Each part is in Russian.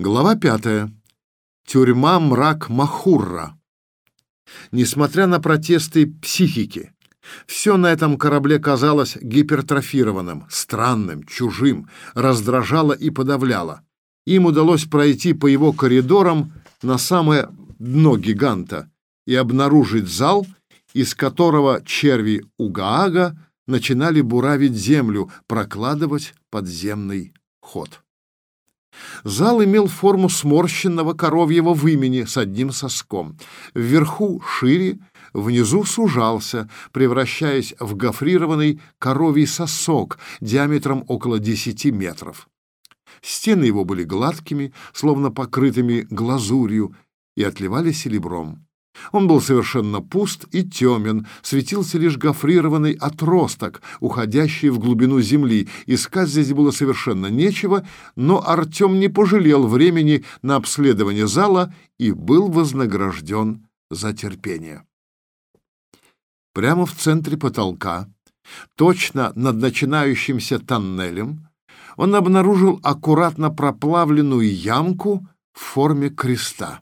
Глава пятая. Тюрьма мрак Махурра. Несмотря на протесты психики, все на этом корабле казалось гипертрофированным, странным, чужим, раздражало и подавляло. Им удалось пройти по его коридорам на самое дно гиганта и обнаружить зал, из которого черви Угаага начинали буравить землю, прокладывать подземный ход. Зал имел форму сморщенного коровьего вымени с одним соском. Вверху шире, внизу сужался, превращаясь в гофрированный коровий сосок диаметром около 10 метров. Стены его были гладкими, словно покрытыми глазурью, и отливали серебром. Он был совершенно пуст и темен, светился лишь гофрированный отросток, уходящий в глубину земли. Искать здесь было совершенно нечего, но Артем не пожалел времени на обследование зала и был вознагражден за терпение. Прямо в центре потолка, точно над начинающимся тоннелем, он обнаружил аккуратно проплавленную ямку в форме креста.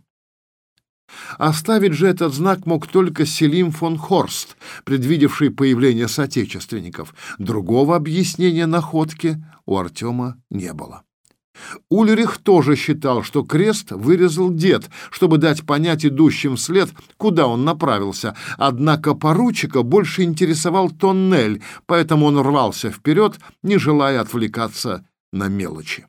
Оставить же этот знак мог только Селим фон Хорст, предвидевший появление соотечественников. Другого объяснения находки у Артема не было. Ульрих тоже считал, что крест вырезал дед, чтобы дать понять идущим вслед, куда он направился. Однако поручика больше интересовал тоннель, поэтому он рвался вперед, не желая отвлекаться на мелочи.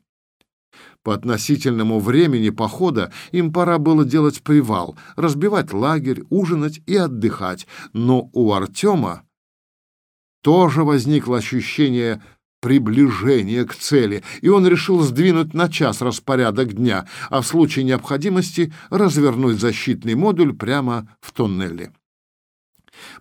По относительному времени похода им пора было делать привал, разбивать лагерь, ужинать и отдыхать. Но у Артема тоже возникло ощущение приближения к цели, и он решил сдвинуть на час распорядок дня, а в случае необходимости развернуть защитный модуль прямо в тоннеле.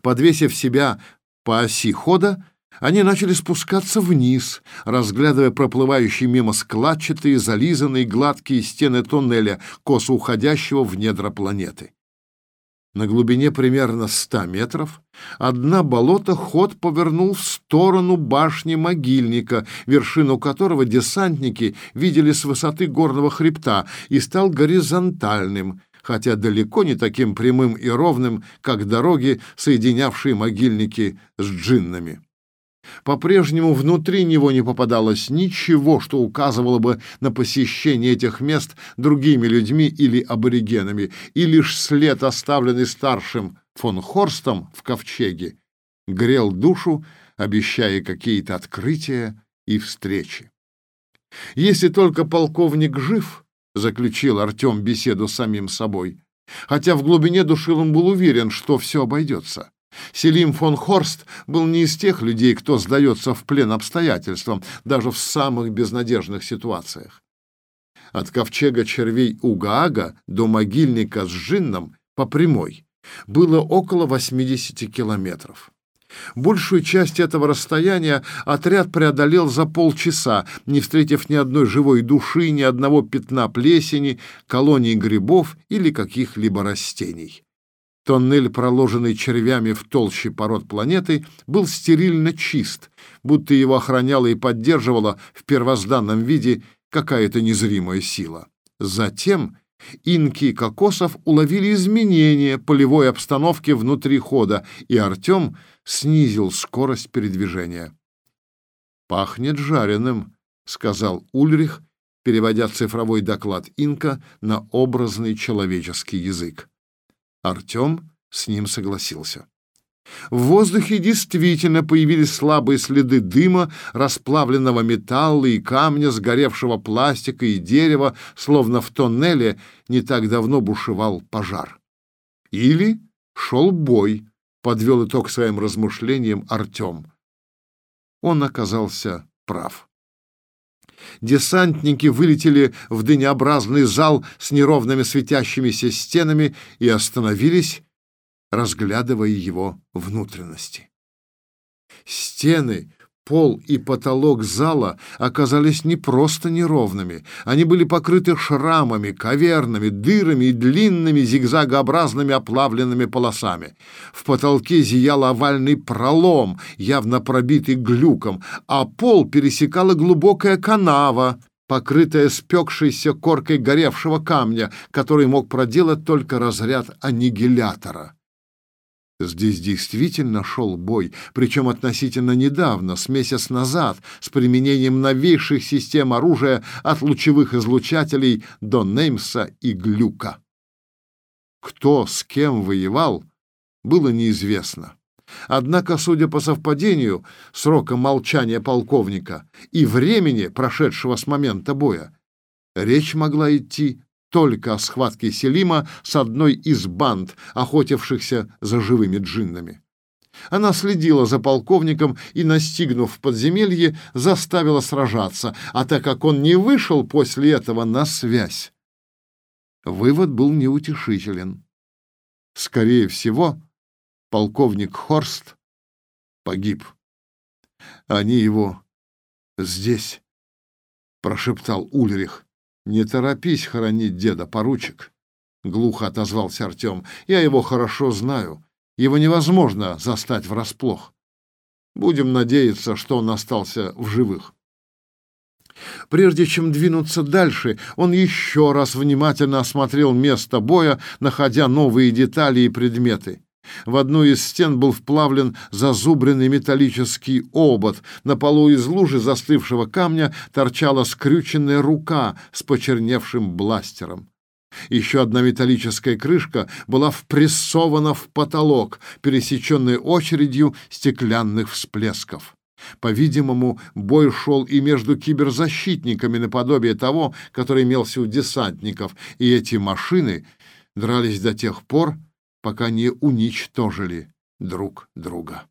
Подвесив себя по оси хода, они начали спускаться вниз, разглядывая проплывающие мимо складчатые, зализанные, гладкие стены тоннеля, косо уходящего в недра планеты. На глубине примерно ста метров одна болото ход повернул в сторону башни могильника, вершину которого десантники видели с высоты горного хребта, и стал горизонтальным, хотя далеко не таким прямым и ровным, как дороги, соединявшие могильники с джиннами. По-прежнему внутри него не попадалось ничего, что указывало бы на посещение этих мест другими людьми или аборигенами, и лишь след, оставленный старшим фон Хорстом в ковчеге, грел душу, обещая какие-то открытия и встречи. «Если только полковник жив», — заключил Артем беседу с самим собой, хотя в глубине души он был уверен, что все обойдется. Селим фон Хорст был не из тех людей, кто сдается в плен обстоятельствам, даже в самых безнадежных ситуациях. От ковчега червей Угаага до могильника с Жинном по прямой было около 80 километров. Большую часть этого расстояния отряд преодолел за полчаса, не встретив ни одной живой души, ни одного пятна плесени, колоний грибов или каких-либо растений. Тоннель, проложенный червями в толще пород планеты, был стерильно чист, будто его охраняла и поддерживала в первозданном виде какая-то незримая сила. Затем инки кокосов уловили изменения полевой обстановки внутри хода, и Артем снизил скорость передвижения. «Пахнет жареным», — сказал Ульрих, переводя цифровой доклад инка на образный человеческий язык. Артем с ним согласился. В воздухе действительно появились слабые следы дыма, расплавленного металла и камня, сгоревшего пластика и дерева, словно в тоннеле не так давно бушевал пожар. Или шел бой, подвел итог своим размышлениям Артем. Он оказался прав. Десантники вылетели в дынеобразный зал с неровными светящимися стенами и остановились, разглядывая его внутренности. Стены Пол и потолок зала оказались не просто неровными, они были покрыты шрамами, кавернами, дырами и длинными зигзагообразными оплавленными полосами. В потолке зиял овальный пролом, явно пробитый глюком, а пол пересекала глубокая канава, покрытая спекшейся коркой горевшего камня, который мог проделать только разряд аннигилятора. Здесь действительно шел бой, причем относительно недавно, с месяц назад, с применением новейших систем оружия от лучевых излучателей до Неймса и Глюка. Кто с кем воевал, было неизвестно. Однако, судя по совпадению срока молчания полковника и времени, прошедшего с момента боя, речь могла идти только о схватке Селима с одной из банд, охотившихся за живыми джиннами. Она следила за полковником и, настигнув в подземелье, заставила сражаться, а так как он не вышел после этого на связь, вывод был неутешителен. Скорее всего, полковник Хорст погиб. Они его здесь, прошептал Ульрих. Не торопись хоронить деда, поручик, глухо отозвался Артем. Я его хорошо знаю. Его невозможно застать врасплох. Будем надеяться, что он остался в живых. Прежде чем двинуться дальше, он еще раз внимательно осмотрел место боя, находя новые детали и предметы. В одну из стен был вплавлен зазубренный металлический обод. На полу из лужи застывшего камня торчала скрюченная рука с почерневшим бластером. Еще одна металлическая крышка была впрессована в потолок, пересеченный очередью стеклянных всплесков. По-видимому, бой шел и между киберзащитниками наподобие того, который имелся у десантников, и эти машины дрались до тех пор, пока не уничтожили друг друга.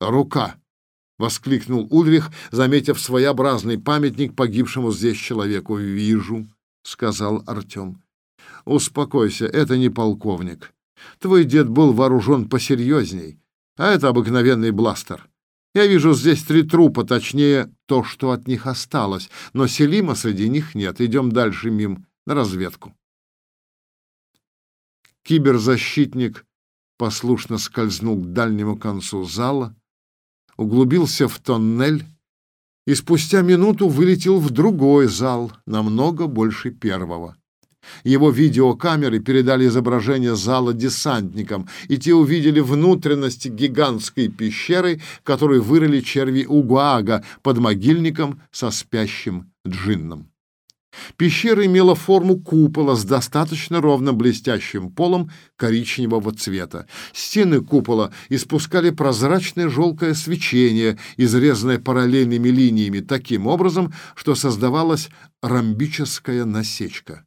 «Рука!» — воскликнул Ульрих, заметив своеобразный памятник погибшему здесь человеку. «Вижу», — сказал Артем. «Успокойся, это не полковник. Твой дед был вооружен посерьезней, а это обыкновенный бластер. Я вижу здесь три трупа, точнее, то, что от них осталось, но Селима среди них нет. Идем дальше мим на разведку». Киберзащитник послушно скользнул к дальнему концу зала, углубился в тоннель и спустя минуту вылетел в другой зал, намного больше первого. Его видеокамеры передали изображение зала десантникам, и те увидели внутренности гигантской пещеры, которую вырыли черви Угуага под могильником со спящим джинном. Пещера имела форму купола с достаточно ровным блестящим полом коричневого цвета. Стены купола испускали прозрачное желтое свечение, изрезанное параллельными линиями таким образом, что создавалась ромбическая насечка.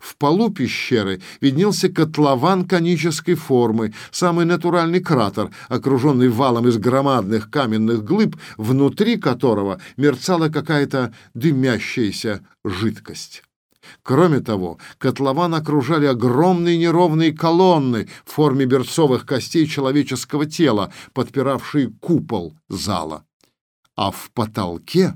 В полу пещеры виднелся котлован конической формы, самый натуральный кратер, окруженный валом из громадных каменных глыб, внутри которого мерцала какая-то дымящаяся жидкость. Кроме того, котлован окружали огромные неровные колонны в форме берцовых костей человеческого тела, подпиравшие купол зала. А в потолке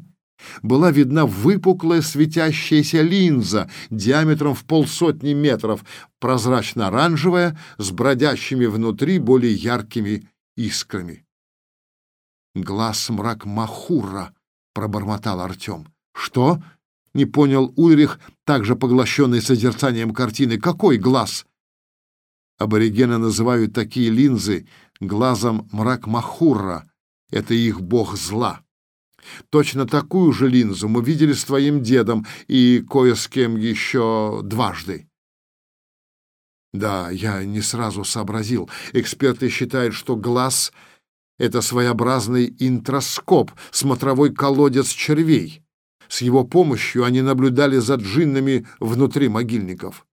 была видна выпуклая светящаяся линза диаметром в полсотни метров, прозрачно-оранжевая, с бродящими внутри более яркими искрами. «Глаз мрак Махура», — пробормотал Артем. «Что?» — не понял Ульрих, также поглощенный созерцанием картины. «Какой глаз?» Аборигены называют такие линзы глазом мрак Махура. Это их бог зла. Точно такую же линзу мы видели с твоим дедом и кое с кем еще дважды. Да, я не сразу сообразил. Эксперты считают, что глаз — это своеобразный интроскоп, смотровой колодец червей. С его помощью они наблюдали за джиннами внутри могильников.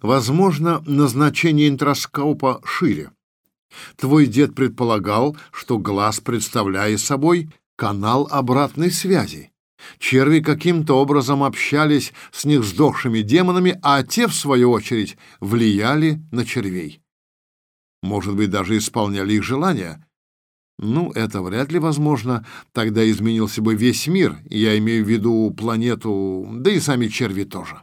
Возможно, назначение интроскопа шире. Твой дед предполагал, что глаз представляет собой канал обратной связи. Черви каким-то образом общались с них сдохшими демонами, а те, в свою очередь, влияли на червей. Может быть, даже исполняли их желания. Ну, это вряд ли возможно. Тогда изменился бы весь мир, я имею в виду планету, да и сами черви тоже.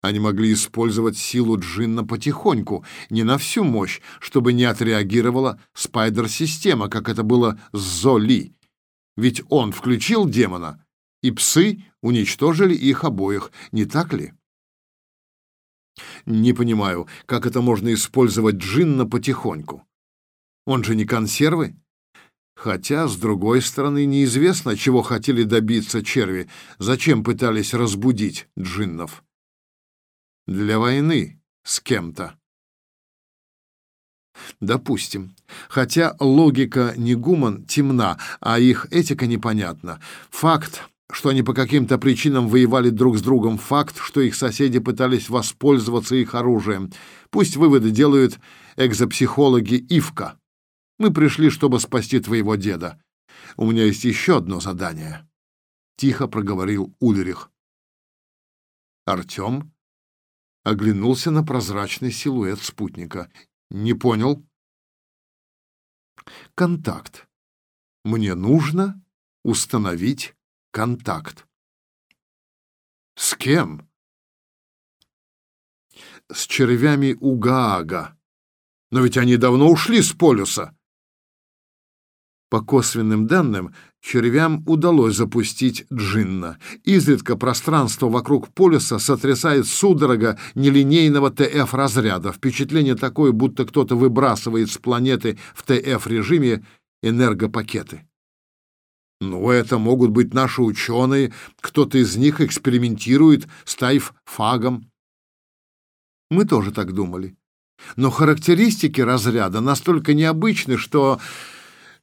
Они могли использовать силу джинна потихоньку, не на всю мощь, чтобы не отреагировала спайдер-система, как это было с Золи, ведь он включил демона, и псы уничтожили их обоих, не так ли? Не понимаю, как это можно использовать джинна потихоньку. Он же не консервы. Хотя, с другой стороны, неизвестно, чего хотели добиться черви, зачем пытались разбудить джиннов. Для войны с кем-то. Допустим. Хотя логика Негуман темна, а их этика непонятна. Факт, что они по каким-то причинам воевали друг с другом, факт, что их соседи пытались воспользоваться их оружием. Пусть выводы делают экзопсихологи Ивка. Мы пришли, чтобы спасти твоего деда. У меня есть еще одно задание. Тихо проговорил Ульрих. Артем оглянулся на прозрачный силуэт спутника. Не понял. Контакт. Мне нужно установить контакт. С кем? С червями Угаага. Но ведь они давно ушли с полюса. По косвенным данным, червям удалось запустить джинна. Изредка пространство вокруг полюса сотрясает судорога нелинейного ТФ-разряда. Впечатление такое, будто кто-то выбрасывает с планеты в ТФ-режиме энергопакеты. Ну, это могут быть наши ученые, кто-то из них экспериментирует с тайф-фагом. Мы тоже так думали. Но характеристики разряда настолько необычны, что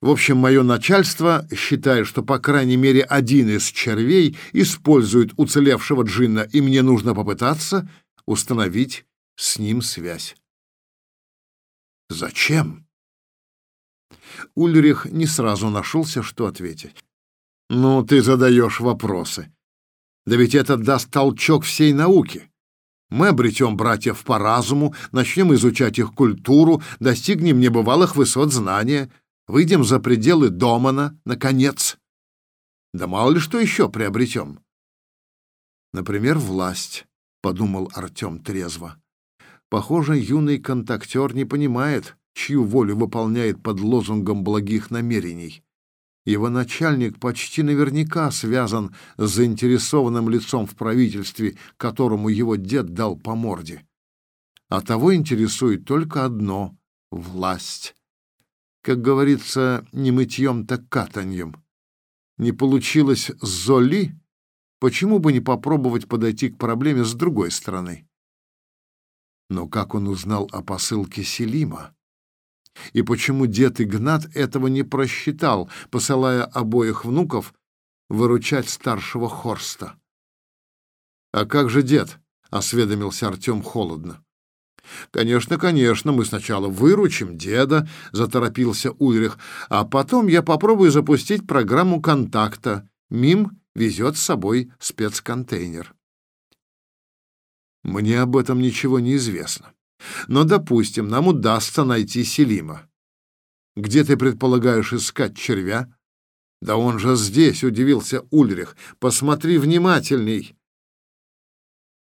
в общем, мое начальство считает, что по крайней мере один из червей использует уцелевшего джинна, и мне нужно попытаться установить с ним связь. Зачем? Ульрих не сразу нашелся, что ответить. Ну, ты задаешь вопросы. Да ведь это даст толчок всей науке. Мы обретем братьев по разуму, начнем изучать их культуру, достигнем небывалых высот знания. Выйдем за пределы Домана, наконец. Да мало ли что еще приобретем. Например, власть, — подумал Артем трезво. Похоже, юный контактер не понимает, чью волю выполняет под лозунгом благих намерений. Его начальник почти наверняка связан с заинтересованным лицом в правительстве, которому его дед дал по морде. А того интересует только одно — власть как говорится, не мытьем, так катаньем. Не получилось с Золи, почему бы не попробовать подойти к проблеме с другой стороны? Но как он узнал о посылке Селима? И почему дед Игнат этого не просчитал, посылая обоих внуков выручать старшего Хорста? «А как же дед?» — осведомился Артем холодно. «Конечно, конечно, мы сначала выручим деда», — заторопился Ульрих, «а потом я попробую запустить программу контакта. МИМ везет с собой спецконтейнер». «Мне об этом ничего не известно. Но, допустим, нам удастся найти Селима. Где ты предполагаешь искать червя?» «Да он же здесь», — удивился Ульрих. «Посмотри внимательней».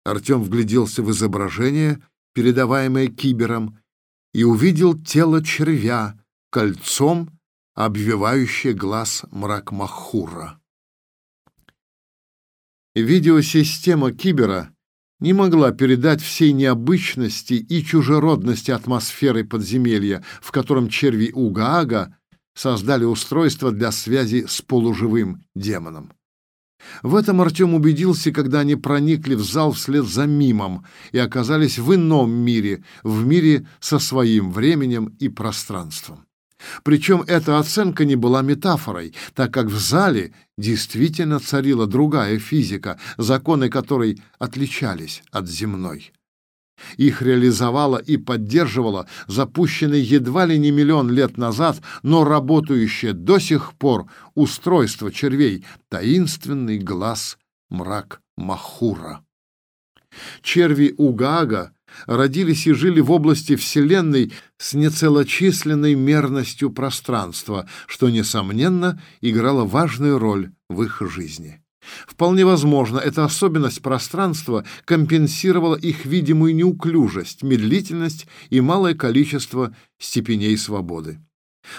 Артем вгляделся в изображение передаваемое кибером, и увидел тело червя, кольцом обвивающее глаз мрак Махура. Видеосистема кибера не могла передать всей необычности и чужеродности атмосферы подземелья, в котором черви Угаага создали устройство для связи с полуживым демоном. В этом Артем убедился, когда они проникли в зал вслед за мимом и оказались в ином мире, в мире со своим временем и пространством. Причем эта оценка не была метафорой, так как в зале действительно царила другая физика, законы которой отличались от земной. Их реализовала и поддерживала запущенное едва ли не миллион лет назад, но работающее до сих пор устройство червей, таинственный глаз мрак Махура. Черви Угага родились и жили в области Вселенной с нецелочисленной мерностью пространства, что, несомненно, играло важную роль в их жизни. Вполне возможно, эта особенность пространства компенсировала их видимую неуклюжесть, медлительность и малое количество степеней свободы.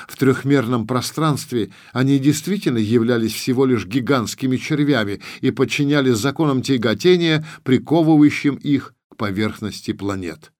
В трехмерном пространстве они действительно являлись всего лишь гигантскими червями и подчинялись законам тяготения, приковывающим их к поверхности планет.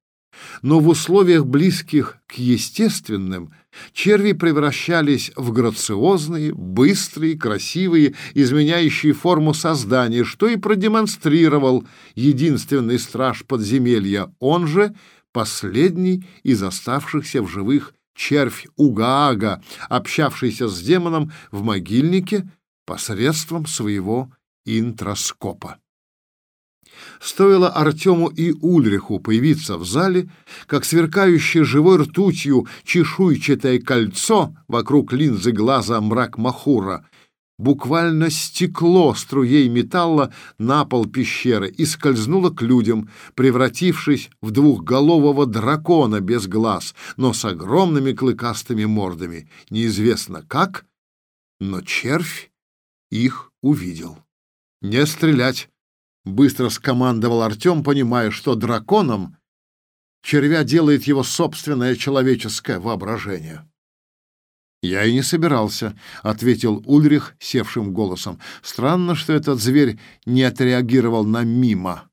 Но в условиях близких к естественным черви превращались в грациозные, быстрые, красивые, изменяющие форму создания, что и продемонстрировал единственный страж подземелья, он же последний из оставшихся в живых червь Угаага, общавшийся с демоном в могильнике посредством своего интроскопа. Стоило Артему и Ульриху появиться в зале, как сверкающее живой ртутью чешуйчатое кольцо вокруг линзы глаза мрак Махура буквально стекло струей металла на пол пещеры и скользнуло к людям, превратившись в двухголового дракона без глаз, но с огромными клыкастыми мордами. Неизвестно как, но червь их увидел. «Не стрелять!» — быстро скомандовал Артем, понимая, что драконом червя делает его собственное человеческое воображение. «Я и не собирался», — ответил Ульрих севшим голосом. «Странно, что этот зверь не отреагировал на мимо.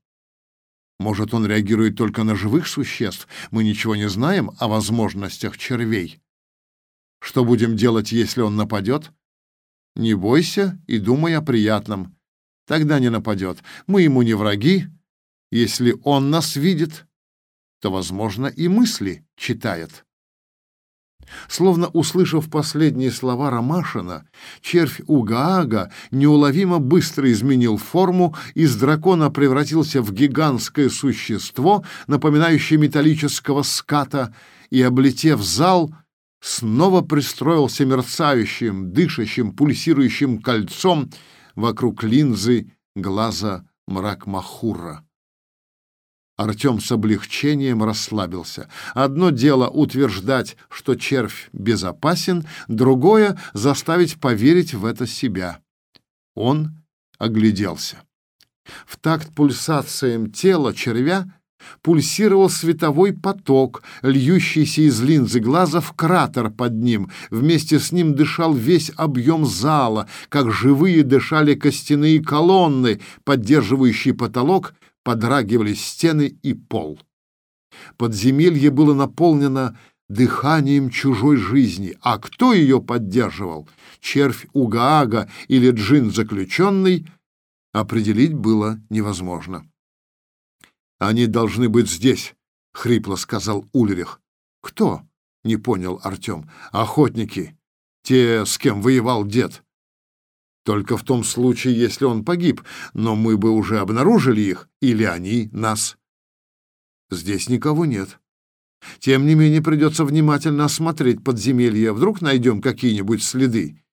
Может, он реагирует только на живых существ? Мы ничего не знаем о возможностях червей. Что будем делать, если он нападет? Не бойся и думай о приятном. Тогда не нападет. Мы ему не враги. Если он нас видит, то, возможно, и мысли читает». Словно услышав последние слова Ромашина, червь Угаага неуловимо быстро изменил форму, из дракона превратился в гигантское существо, напоминающее металлического ската, и, облетев зал, снова пристроился мерцающим, дышащим, пульсирующим кольцом вокруг линзы глаза мрак Махура. Артем с облегчением расслабился. Одно дело утверждать, что червь безопасен, другое — заставить поверить в это себя. Он огляделся. В такт пульсациям тела червя пульсировал световой поток, льющийся из линзы глаза в кратер под ним. Вместе с ним дышал весь объем зала, как живые дышали костяные колонны, поддерживающие потолок подрагивали стены и пол. Подземелье было наполнено дыханием чужой жизни. А кто ее поддерживал? Червь Угаага или джин заключенный? Определить было невозможно. «Они должны быть здесь», — хрипло сказал Ульрих. «Кто?» — не понял Артем. «Охотники. Те, с кем воевал дед. Только в том случае, если он погиб, но мы бы уже обнаружили их, или они нас. Здесь никого нет. Тем не менее, придется внимательно осмотреть подземелье, вдруг найдем какие-нибудь следы.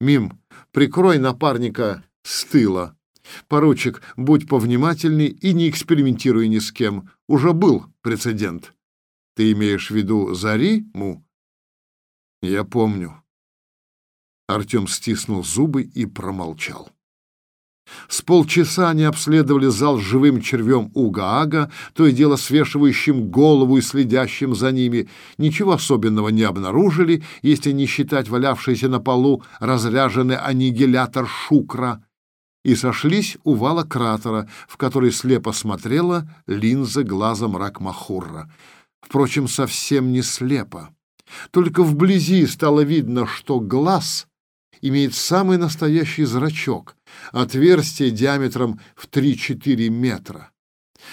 Мим, прикрой напарника с тыла. Поручик, будь повнимательней и не экспериментируй ни с кем. Уже был прецедент. Ты имеешь в виду Зари, Му? Я помню. Артем стиснул зубы и промолчал. С полчаса они обследовали зал с живым червем Угаага, то и дело свешивающим голову и следящим за ними. Ничего особенного не обнаружили, если не считать валявшийся на полу разряженный аннигилятор Шукра, и сошлись у вала кратера, в который слепо смотрела линза глаза мрак Махурра. Впрочем, совсем не слепо. Только вблизи стало видно, что глаз — имеет самый настоящий зрачок, отверстие диаметром в 3-4 метра.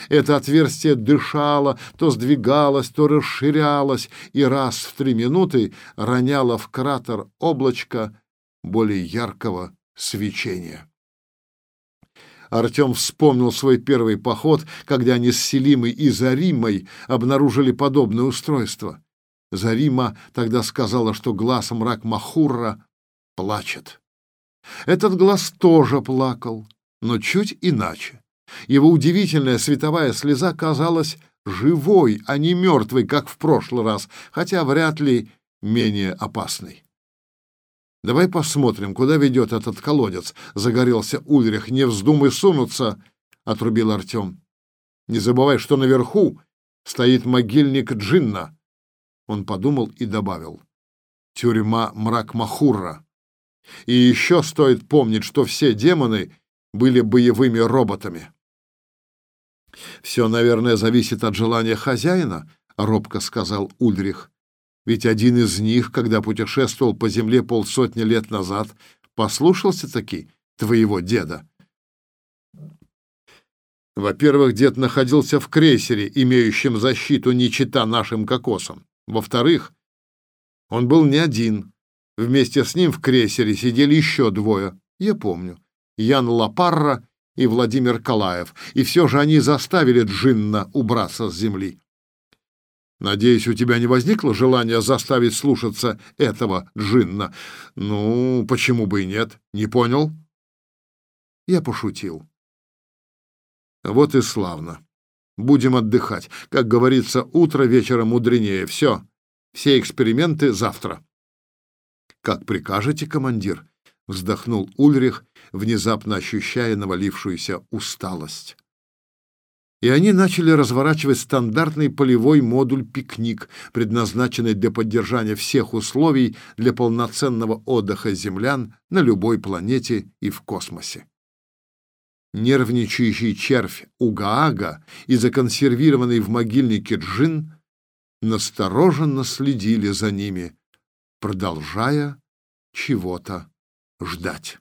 Это отверстие дышало, то сдвигалось, то расширялось, и раз в три минуты роняло в кратер облачко более яркого свечения. Артем вспомнил свой первый поход, когда они с Селимой и Заримой обнаружили подобное устройство. Зарима тогда сказала, что глаз мрак Махурра плачет. Этот глаз тоже плакал, но чуть иначе. Его удивительная световая слеза казалась живой, а не мертвой, как в прошлый раз, хотя вряд ли менее опасной. «Давай посмотрим, куда ведет этот колодец», — загорелся Ульрих. «Не вздумай сунуться», — отрубил Артем. «Не забывай, что наверху стоит могильник Джинна». Он подумал и добавил. тюрьма Мракмахурра. И еще стоит помнить, что все демоны были боевыми роботами. «Все, наверное, зависит от желания хозяина», — робко сказал Ульрих. «Ведь один из них, когда путешествовал по земле полсотни лет назад, послушался таки твоего деда». Во-первых, дед находился в крейсере, имеющем защиту не чита нашим кокосам. Во-вторых, он был не один. Вместе с ним в крейсере сидели еще двое, я помню. Ян Лапарра и Владимир Калаев, и все же они заставили Джинна убраться с земли. Надеюсь, у тебя не возникло желания заставить слушаться этого Джинна? Ну, почему бы и нет? Не понял? Я пошутил. Вот и славно. Будем отдыхать. Как говорится, утро вечера мудренее. Все. Все эксперименты завтра. Как прикажете, командир? Вздохнул Ульрих, внезапно ощущая навалившуюся усталость. И они начали разворачивать стандартный полевой модуль «Пикник», предназначенный для поддержания всех условий для полноценного отдыха землян на любой планете и в космосе. Нервничающий червь Угаага и законсервированный в могильнике Джин настороженно следили за ними, продолжая чего-то ждать.